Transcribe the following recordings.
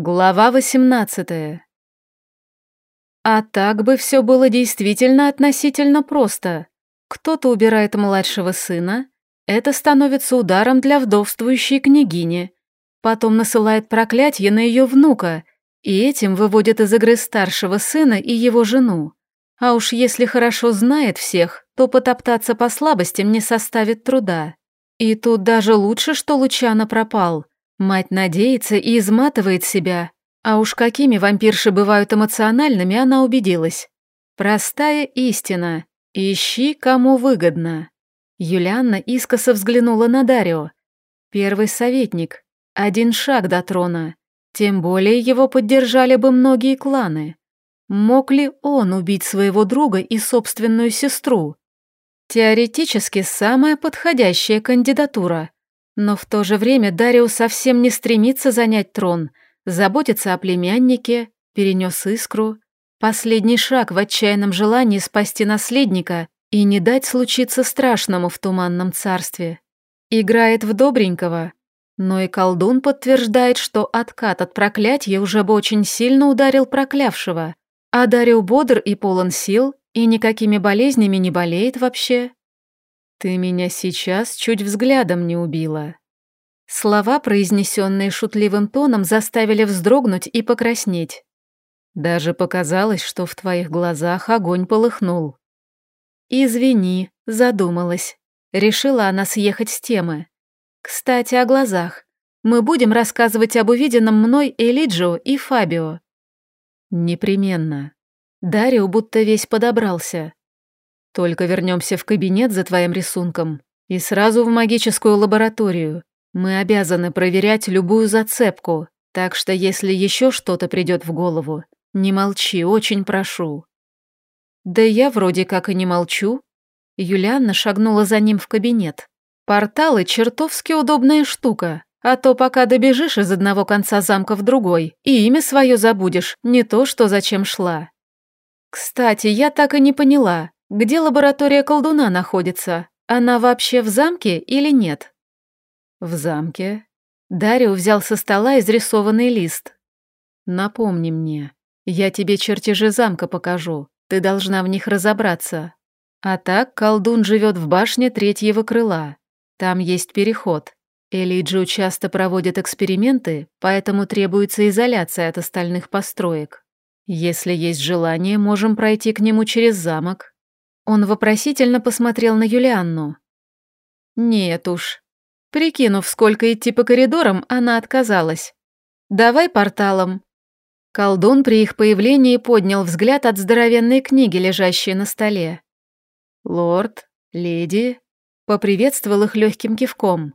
Глава 18. А так бы все было действительно относительно просто. Кто-то убирает младшего сына, это становится ударом для вдовствующей княгини, потом насылает проклятие на ее внука, и этим выводит из игры старшего сына и его жену. А уж если хорошо знает всех, то потоптаться по слабостям не составит труда. И тут даже лучше, что Лучано пропал – Мать надеется и изматывает себя, а уж какими вампирши бывают эмоциональными, она убедилась. Простая истина. Ищи, кому выгодно. Юлианна искоса взглянула на Дарио. Первый советник. Один шаг до трона. Тем более его поддержали бы многие кланы. Мог ли он убить своего друга и собственную сестру? Теоретически самая подходящая кандидатура – но в то же время Дариус совсем не стремится занять трон, заботится о племяннике, перенес искру. Последний шаг в отчаянном желании спасти наследника и не дать случиться страшному в туманном царстве. Играет в добренького, но и колдун подтверждает, что откат от проклятия уже бы очень сильно ударил проклявшего, а Дарио бодр и полон сил, и никакими болезнями не болеет вообще. «Ты меня сейчас чуть взглядом не убила». Слова, произнесенные шутливым тоном, заставили вздрогнуть и покраснеть. Даже показалось, что в твоих глазах огонь полыхнул. «Извини», — задумалась. Решила она съехать с темы. «Кстати, о глазах. Мы будем рассказывать об увиденном мной Элиджио и Фабио». «Непременно». Дарио будто весь подобрался. Только вернемся в кабинет за твоим рисунком и сразу в магическую лабораторию. Мы обязаны проверять любую зацепку, так что если еще что-то придет в голову, не молчи, очень прошу». «Да я вроде как и не молчу». Юлианна шагнула за ним в кабинет. «Порталы — чертовски удобная штука, а то пока добежишь из одного конца замка в другой, и имя свое забудешь, не то, что зачем шла». «Кстати, я так и не поняла, где лаборатория колдуна находится? Она вообще в замке или нет? В замке. Дарио взял со стола изрисованный лист. Напомни мне, я тебе чертежи замка покажу, ты должна в них разобраться. А так колдун живет в башне третьего крыла. Там есть переход. Элиджио часто проводит эксперименты, поэтому требуется изоляция от остальных построек. Если есть желание, можем пройти к нему через замок, он вопросительно посмотрел на Юлианну. «Нет уж». Прикинув, сколько идти по коридорам, она отказалась. «Давай порталом». Колдун при их появлении поднял взгляд от здоровенной книги, лежащей на столе. «Лорд, леди», — поприветствовал их легким кивком.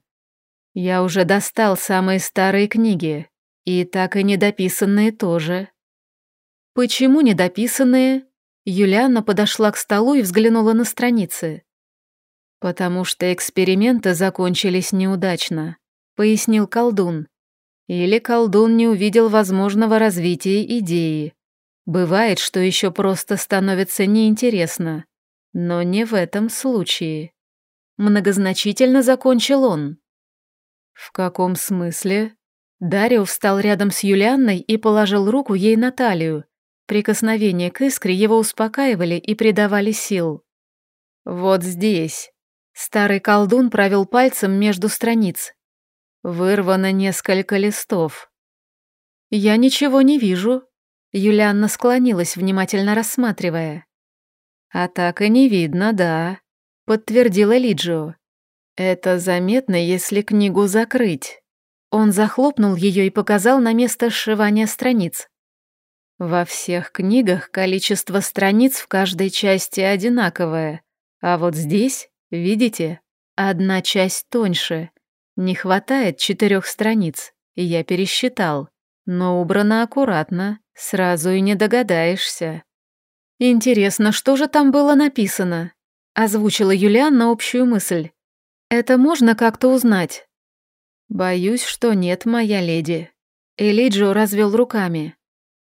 «Я уже достал самые старые книги, и так и недописанные тоже». «Почему недописанные?» Юлианна подошла к столу и взглянула на страницы. «Потому что эксперименты закончились неудачно», — пояснил колдун. «Или колдун не увидел возможного развития идеи. Бывает, что еще просто становится неинтересно. Но не в этом случае». Многозначительно закончил он. «В каком смысле?» Дарио встал рядом с Юлианной и положил руку ей на талию, Прикосновения к искре его успокаивали и придавали сил. «Вот здесь». Старый колдун провел пальцем между страниц. Вырвано несколько листов. «Я ничего не вижу», — Юлианна склонилась, внимательно рассматривая. «А так и не видно, да», — подтвердила Лиджио. «Это заметно, если книгу закрыть». Он захлопнул ее и показал на место сшивания страниц. Во всех книгах количество страниц в каждой части одинаковое, а вот здесь, видите, одна часть тоньше. Не хватает четырех страниц, я пересчитал, но убрано аккуратно, сразу и не догадаешься. Интересно, что же там было написано? Озвучила Юлиан общую мысль. Это можно как-то узнать? Боюсь, что нет, моя леди. Элиджо развел руками.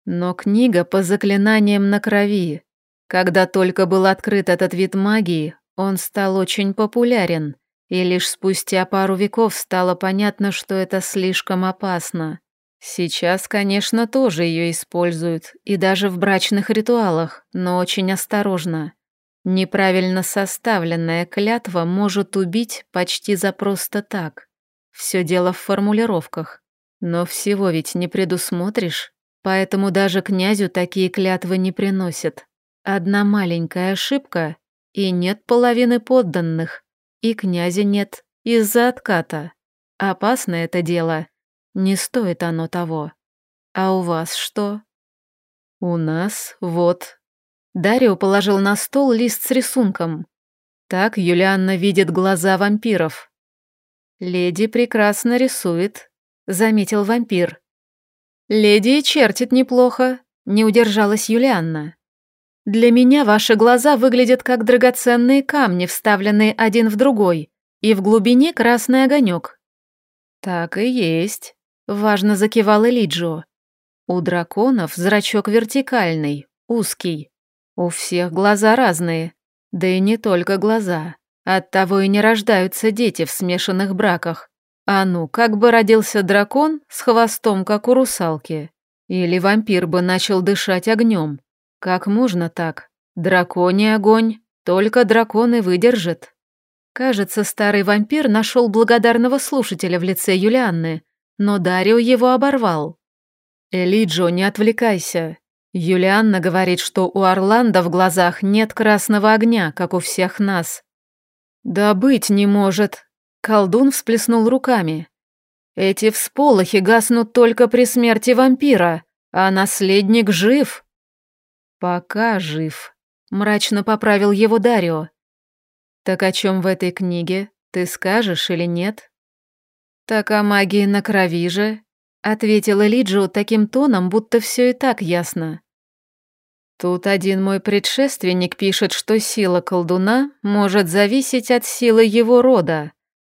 Но книга по заклинаниям на крови. Когда только был открыт этот вид магии, он стал очень популярен, и лишь спустя пару веков стало понятно, что это слишком опасно. Сейчас, конечно, тоже ее используют, и даже в брачных ритуалах, но очень осторожно. Неправильно составленная клятва может убить почти за просто так. Все дело в формулировках. Но всего ведь не предусмотришь, поэтому даже князю такие клятвы не приносят. Одна маленькая ошибка, и нет половины подданных, и князя нет из-за отката. Опасно это дело, не стоит оно того. А у вас что? У нас вот. Дарио положил на стол лист с рисунком. Так Юлианна видит глаза вампиров. Леди прекрасно рисует, заметил вампир. «Леди чертит неплохо», — не удержалась Юлианна. «Для меня ваши глаза выглядят как драгоценные камни, вставленные один в другой, и в глубине красный огонек». «Так и есть», — важно закивал Элиджо. «У драконов зрачок вертикальный, узкий. У всех глаза разные, да и не только глаза. Оттого и не рождаются дети в смешанных браках. А ну, как бы родился дракон с хвостом, как у русалки. Или вампир бы начал дышать огнем. Как можно так? Драконий огонь, только дракон и выдержит. Кажется, старый вампир нашел благодарного слушателя в лице Юлианны, но Дарио его оборвал. «Элиджо, не отвлекайся. Юлианна говорит, что у Орландо в глазах нет красного огня, как у всех нас». «Да быть не может», Колдун всплеснул руками. «Эти всполохи гаснут только при смерти вампира, а наследник жив». «Пока жив», — мрачно поправил его Дарио. «Так о чем в этой книге, ты скажешь или нет?» «Так о магии на крови же», — ответила Лиджо таким тоном, будто все и так ясно. Тут один мой предшественник пишет, что сила колдуна может зависеть от силы его рода.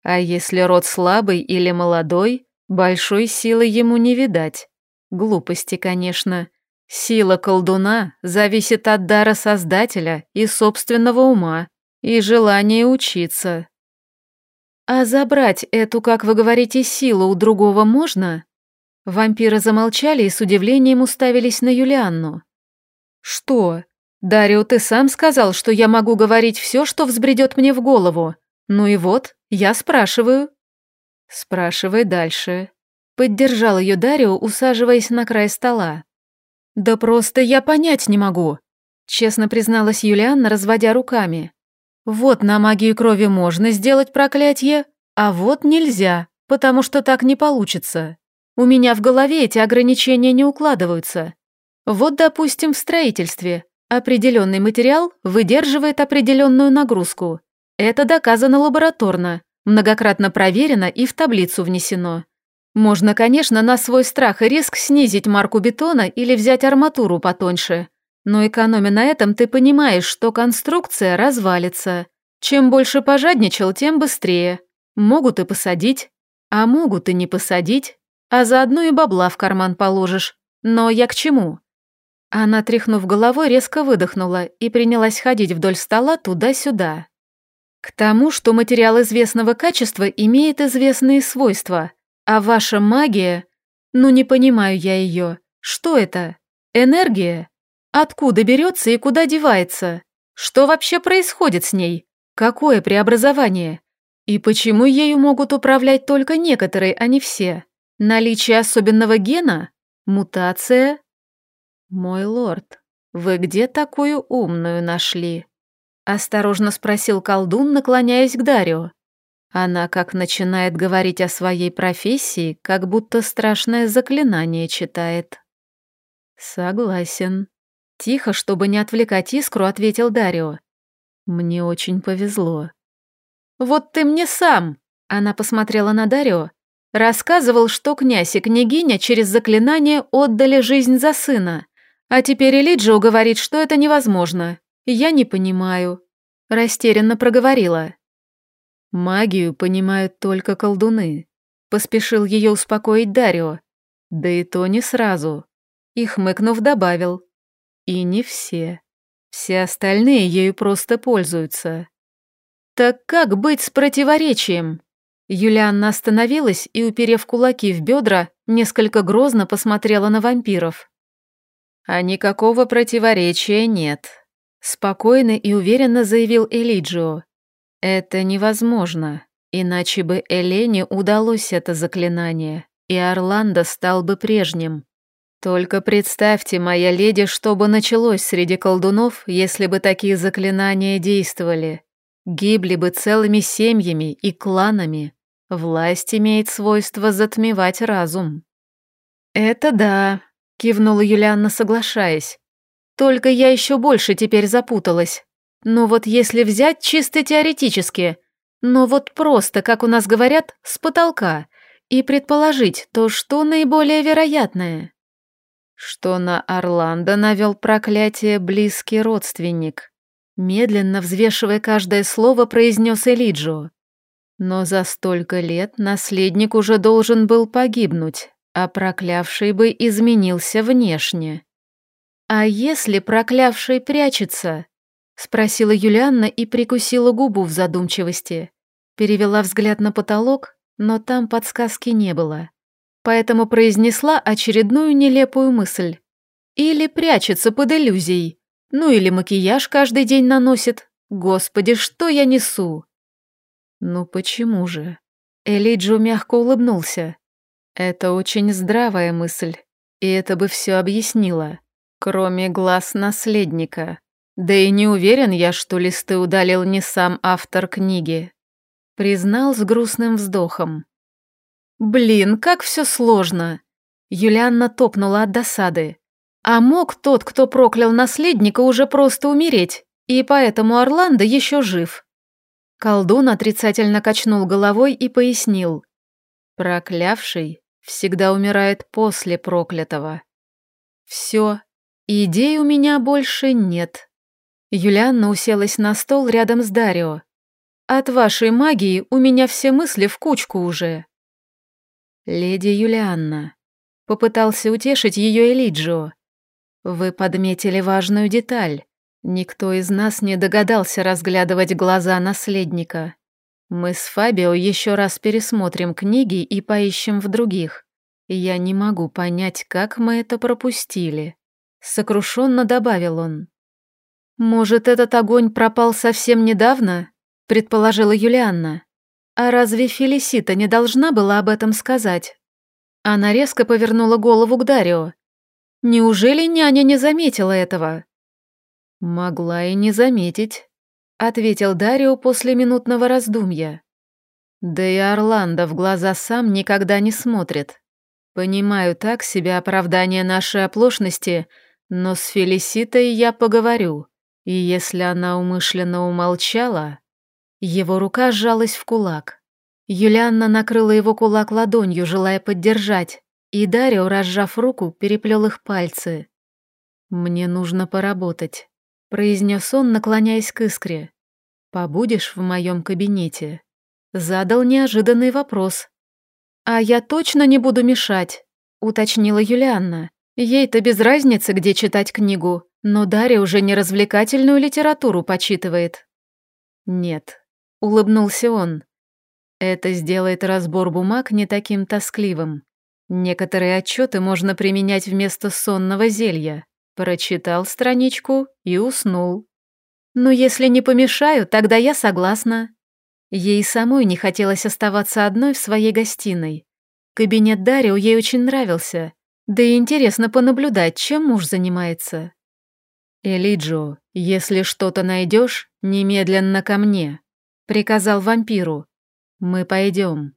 А если род слабый или молодой, большой силы ему не видать. Глупости, конечно. Сила колдуна зависит от дара Создателя и собственного ума, и желания учиться. А забрать эту, как вы говорите, силу у другого можно? Вампиры замолчали и с удивлением уставились на Юлианну. Что? Дарио, ты сам сказал, что я могу говорить все, что взбредет мне в голову. Ну и вот, я спрашиваю. Спрашивай дальше. Поддержал ее Дарио, усаживаясь на край стола. Да просто я понять не могу. Честно призналась Юлианна, разводя руками. Вот на магию крови можно сделать проклятие, а вот нельзя, потому что так не получится. У меня в голове эти ограничения не укладываются. Вот, допустим, в строительстве определенный материал выдерживает определенную нагрузку, это доказано лабораторно, многократно проверено и в таблицу внесено. Можно, конечно, на свой страх и риск снизить марку бетона или взять арматуру потоньше. Но экономя на этом, ты понимаешь, что конструкция развалится. Чем больше пожадничал, тем быстрее. Могут и посадить, а могут и не посадить, а заодно и бабла в карман положишь. Но я к чему? Она, тряхнув головой, резко выдохнула и принялась ходить вдоль стола туда-сюда. К тому, что материал известного качества имеет известные свойства, а ваша магия... Ну не понимаю я ее. Что это? Энергия? Откуда берется и куда девается? Что вообще происходит с ней? Какое преобразование? И почему ею могут управлять только некоторые, а не все? Наличие особенного гена? Мутация? Мой лорд, вы где такую умную нашли? Осторожно спросил колдун, наклоняясь к Дарио. Она как начинает говорить о своей профессии, как будто страшное заклинание читает. Согласен. Тихо, чтобы не отвлекать искру, ответил Дарио. Мне очень повезло. Вот ты мне сам, она посмотрела на Дарио, рассказывал, что князь и княгиня через заклинание отдали жизнь за сына. А теперь Элиджио говорит, что это невозможно. «Я не понимаю», — растерянно проговорила. «Магию понимают только колдуны», — поспешил ее успокоить Дарио. «Да и то не сразу». И, хмыкнув, добавил. «И не все. Все остальные ею просто пользуются». «Так как быть с противоречием?» Юлианна остановилась и, уперев кулаки в бедра, несколько грозно посмотрела на вампиров. «А никакого противоречия нет», — спокойно и уверенно заявил Элиджио. «Это невозможно, иначе бы Элене удалось это заклинание, и Орландо стал бы прежним. Только представьте, моя леди, что бы началось среди колдунов, если бы такие заклинания действовали. Гибли бы целыми семьями и кланами. Власть имеет свойство затмевать разум. «Это да», — кивнула Юлианна, соглашаясь. «Только я еще больше теперь запуталась. Но вот если взять чисто теоретически, но вот просто, как у нас говорят, с потолка, и предположить, то что наиболее вероятное?» что на Орландо навел проклятие близкий родственник. Медленно взвешивая каждое слово, произнес Элиджо. Но за столько лет наследник уже должен был погибнуть, а проклявший бы изменился внешне. «А если проклявший прячется?» — спросила Юлианна и прикусила губу в задумчивости. Перевела взгляд на потолок, но там подсказки не было поэтому произнесла очередную нелепую мысль. Или прячется под иллюзией, ну или макияж каждый день наносит. Господи, что я несу? Ну почему же? Элиджо мягко улыбнулся. Это очень здравая мысль, и это бы все объяснило, кроме глаз наследника. Да и не уверен я, что листы удалил не сам автор книги. Признал с грустным вздохом. Блин, как все сложно. Юлианна топнула от досады. А мог тот, кто проклял наследника, уже просто умереть, и поэтому Орландо еще жив. Колдун отрицательно качнул головой и пояснил. Проклявший всегда умирает после проклятого. Все, идей у меня больше нет. Юлианна уселась на стол рядом с Дарио. От вашей магии у меня все мысли в кучку уже. «Леди Юлианна», — попытался утешить ее Элиджио. «Вы подметили важную деталь. Никто из нас не догадался разглядывать глаза наследника. Мы с Фабио еще раз пересмотрим книги и поищем в других. Я не могу понять, как мы это пропустили», — сокрушенно добавил он. «Может, этот огонь пропал совсем недавно?» — предположила Юлианна. А разве Фелисита не должна была об этом сказать? Она резко повернула голову к Дарио. Неужели няня не заметила этого? Могла и не заметить, ответил Дарио после минутного раздумья. Да и Орландо в глаза сам никогда не смотрит. Понимаю так себе оправдание нашей оплошности, но с Фелиситой я поговорю, и если она умышленно умолчала... Его рука сжалась в кулак. Юлианна накрыла его кулак ладонью, желая поддержать, и Дарио, разжав руку, переплел их пальцы. «Мне нужно поработать», — произнес он, наклоняясь к искре. «Побудешь в моем кабинете?» Задал неожиданный вопрос. «А я точно не буду мешать», — уточнила Юлианна. Ей-то без разницы, где читать книгу, но Дарья уже не развлекательную литературу почитывает. «Нет, Улыбнулся он. Это сделает разбор бумаг не таким тоскливым. Некоторые отчеты можно применять вместо сонного зелья. Прочитал страничку и уснул. Но если не помешаю, тогда я согласна. Ей самой не хотелось оставаться одной в своей гостиной. Кабинет Дарио ей очень нравился, да и интересно понаблюдать, чем муж занимается. «Элиджо, если что-то найдешь, немедленно ко мне», приказал вампиру. «Мы пойдем».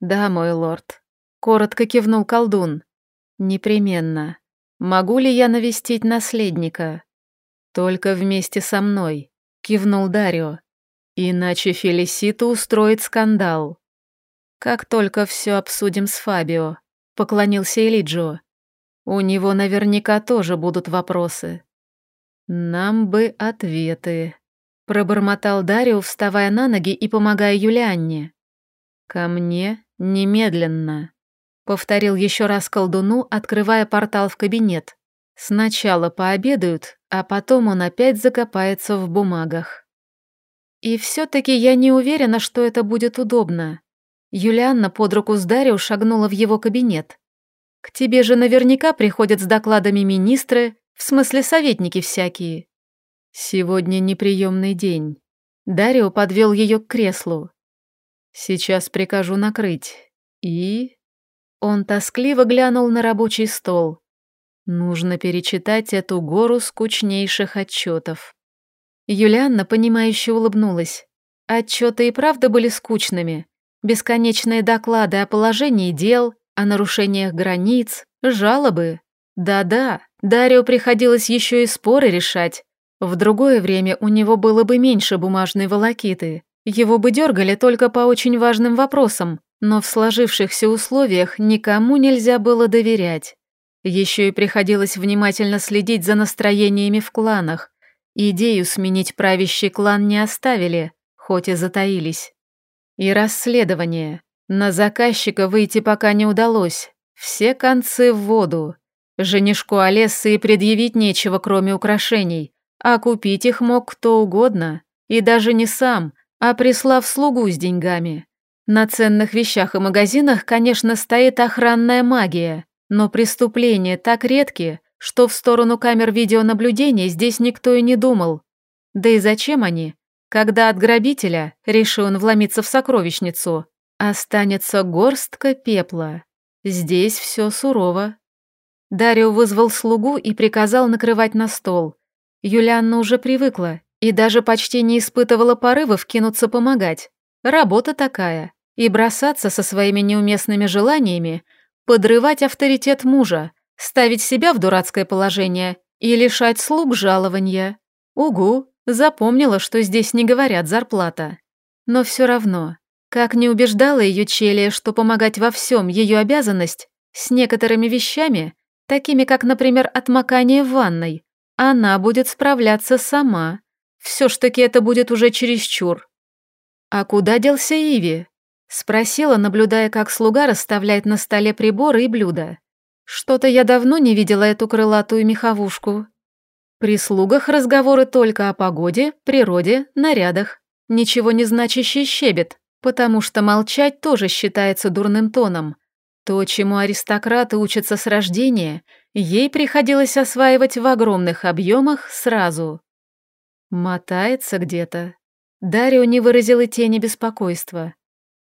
«Да, мой лорд», — коротко кивнул колдун. «Непременно. Могу ли я навестить наследника?» «Только вместе со мной», — кивнул Дарио. «Иначе Фелисита устроит скандал». «Как только все обсудим с Фабио», — поклонился Элиджо. «У него наверняка тоже будут вопросы». «Нам бы ответы», Пробормотал Дарио, вставая на ноги и помогая Юлианне. «Ко мне немедленно», — повторил еще раз колдуну, открывая портал в кабинет. «Сначала пообедают, а потом он опять закопается в бумагах». «И все-таки я не уверена, что это будет удобно», Юлианна под руку с Дарио шагнула в его кабинет. «К тебе же наверняка приходят с докладами министры, в смысле советники всякие». «Сегодня неприемный день». Дарио подвел ее к креслу. «Сейчас прикажу накрыть. И...» Он тоскливо глянул на рабочий стол. Нужно перечитать эту гору скучнейших отчетов. Юлианна, понимающе улыбнулась. Отчеты и правда были скучными. Бесконечные доклады о положении дел, о нарушениях границ, жалобы. Да-да, Дарио приходилось еще и споры решать. В другое время у него было бы меньше бумажной волокиты. Его бы дергали только по очень важным вопросам, но в сложившихся условиях никому нельзя было доверять. Еще и приходилось внимательно следить за настроениями в кланах. Идею сменить правящий клан не оставили, хоть и затаились. И расследование. На заказчика выйти пока не удалось. Все концы в воду. Женишку Олессы и предъявить нечего, кроме украшений. А купить их мог кто угодно. И даже не сам, а прислав слугу с деньгами. На ценных вещах и магазинах, конечно, стоит охранная магия. Но преступления так редки, что в сторону камер видеонаблюдения здесь никто и не думал. Да и зачем они, когда от грабителя, решил он вломиться в сокровищницу, останется горстка пепла. Здесь все сурово. Дарио вызвал слугу и приказал накрывать на стол. Юлианна уже привыкла и даже почти не испытывала порывов кинуться помогать. Работа такая. И бросаться со своими неуместными желаниями Подрывать авторитет мужа, ставить себя в дурацкое положение и лишать слуг жалования. Угу, запомнила, что здесь не говорят зарплата. Но все равно, как не убеждала ее Челия, что помогать во всем ее обязанность, с некоторыми вещами, такими как, например, отмокание в ванной, она будет справляться сама. Все ж таки это будет уже чересчур. А куда делся Иви? Спросила, наблюдая, как слуга расставляет на столе приборы и блюда. Что-то я давно не видела эту крылатую меховушку. При слугах разговоры только о погоде, природе, нарядах. Ничего не значащий щебет, потому что молчать тоже считается дурным тоном. То, чему аристократы учатся с рождения, ей приходилось осваивать в огромных объемах сразу. Мотается где-то. Дарио не выразил и тени беспокойства.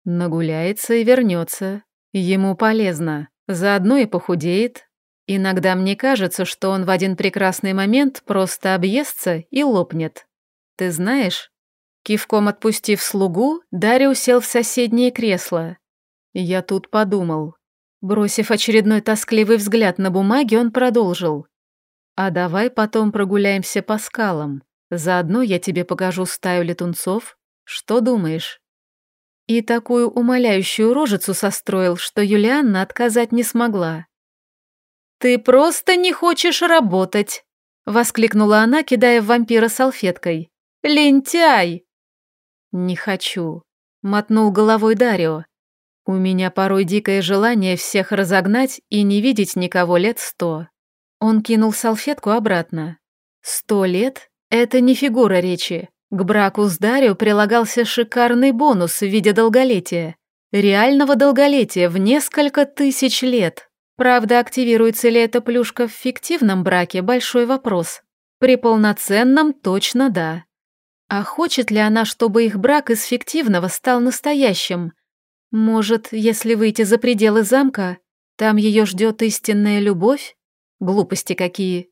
Нагуляется и вернется. Ему полезно. Заодно и похудеет. Иногда мне кажется, что он в один прекрасный момент просто объестся и лопнет. Ты знаешь? Кивком отпустив слугу, Дарья усел в соседнее кресло. Я тут подумал. Бросив очередной тоскливый взгляд на бумаги, он продолжил. «А давай потом прогуляемся по скалам. Заодно я тебе покажу стаю летунцов. Что думаешь?» И такую умоляющую рожицу состроил, что Юлианна отказать не смогла. «Ты просто не хочешь работать!» — воскликнула она, кидая в вампира салфеткой. «Лентяй!» «Не хочу», — мотнул головой Дарио. «У меня порой дикое желание всех разогнать и не видеть никого лет сто». Он кинул салфетку обратно. «Сто лет — это не фигура речи. К браку с Дарио прилагался шикарный бонус в виде долголетия. Реального долголетия в несколько тысяч лет. Правда, активируется ли эта плюшка в фиктивном браке – большой вопрос. При полноценном точно да. А хочет ли она, чтобы их брак из фиктивного стал настоящим? Может, если выйти за пределы замка, там ее ждет истинная любовь? Глупости какие.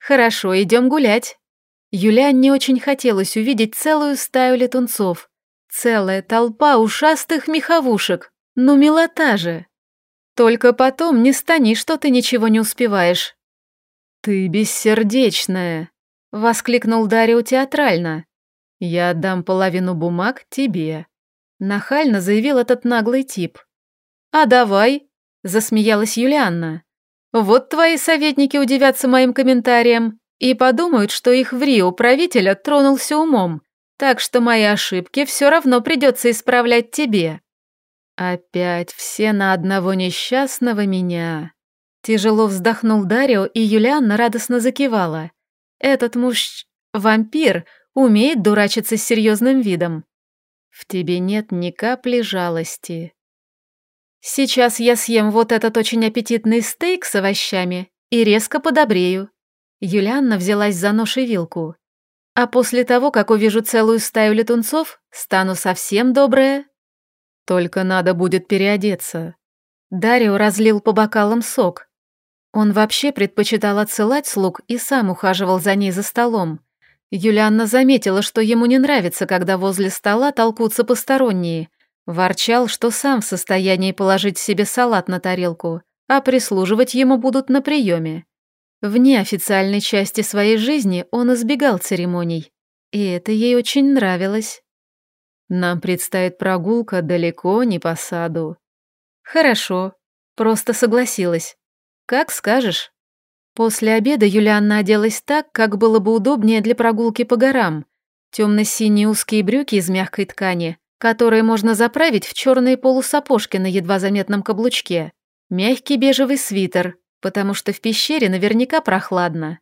Хорошо, идем гулять. Юлян не очень хотелось увидеть целую стаю летунцов. Целая толпа ушастых меховушек. Ну, милота же. Только потом не стани, что ты ничего не успеваешь. «Ты бессердечная», — воскликнул Дарио театрально. «Я отдам половину бумаг тебе», — нахально заявил этот наглый тип. «А давай», — засмеялась Юлианна. «Вот твои советники удивятся моим комментариям и подумают, что их в Рио правителя тронулся умом, так что мои ошибки все равно придется исправлять тебе. Опять все на одного несчастного меня. Тяжело вздохнул Дарио, и Юлианна радостно закивала. Этот муж... вампир умеет дурачиться с серьезным видом. В тебе нет ни капли жалости. Сейчас я съем вот этот очень аппетитный стейк с овощами и резко подобрею. Юлианна взялась за нож и вилку. А после того, как увижу целую стаю летунцов, стану совсем добрая. Только надо будет переодеться. Дарио разлил по бокалам сок. Он вообще предпочитал отсылать слуг и сам ухаживал за ней за столом. Юлианна заметила, что ему не нравится, когда возле стола толкутся посторонние. Ворчал, что сам в состоянии положить себе салат на тарелку, а прислуживать ему будут на приеме. В неофициальной части своей жизни он избегал церемоний, и это ей очень нравилось. Нам предстоит прогулка далеко не по саду. Хорошо, просто согласилась. Как скажешь. После обеда Юлианна оделась так, как было бы удобнее для прогулки по горам. Темно-синие узкие брюки из мягкой ткани, которые можно заправить в черные полусапожки на едва заметном каблучке. Мягкий бежевый свитер, потому что в пещере наверняка прохладно.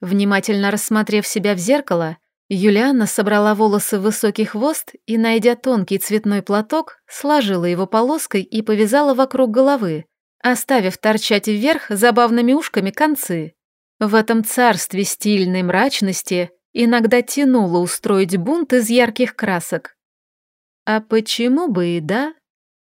Внимательно рассмотрев себя в зеркало, Юлианна собрала волосы в высокий хвост и, найдя тонкий цветной платок, сложила его полоской и повязала вокруг головы, оставив торчать вверх забавными ушками концы. В этом царстве стильной мрачности иногда тянуло устроить бунт из ярких красок. А почему бы и да?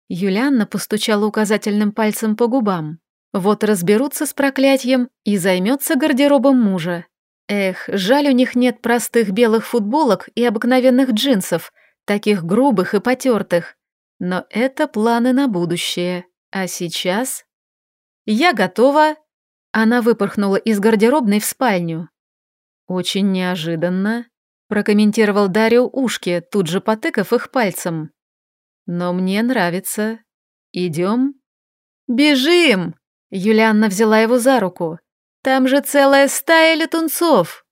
Юлианна постучала указательным пальцем по губам. Вот разберутся с проклятием и займется гардеробом мужа. Эх, жаль, у них нет простых белых футболок и обыкновенных джинсов, таких грубых и потертых. Но это планы на будущее. А сейчас... Я готова. Она выпорхнула из гардеробной в спальню. Очень неожиданно, прокомментировал Дарио ушки, тут же потыкав их пальцем. Но мне нравится. Идем? Бежим! Юлианна взяла его за руку. «Там же целая стая летунцов!»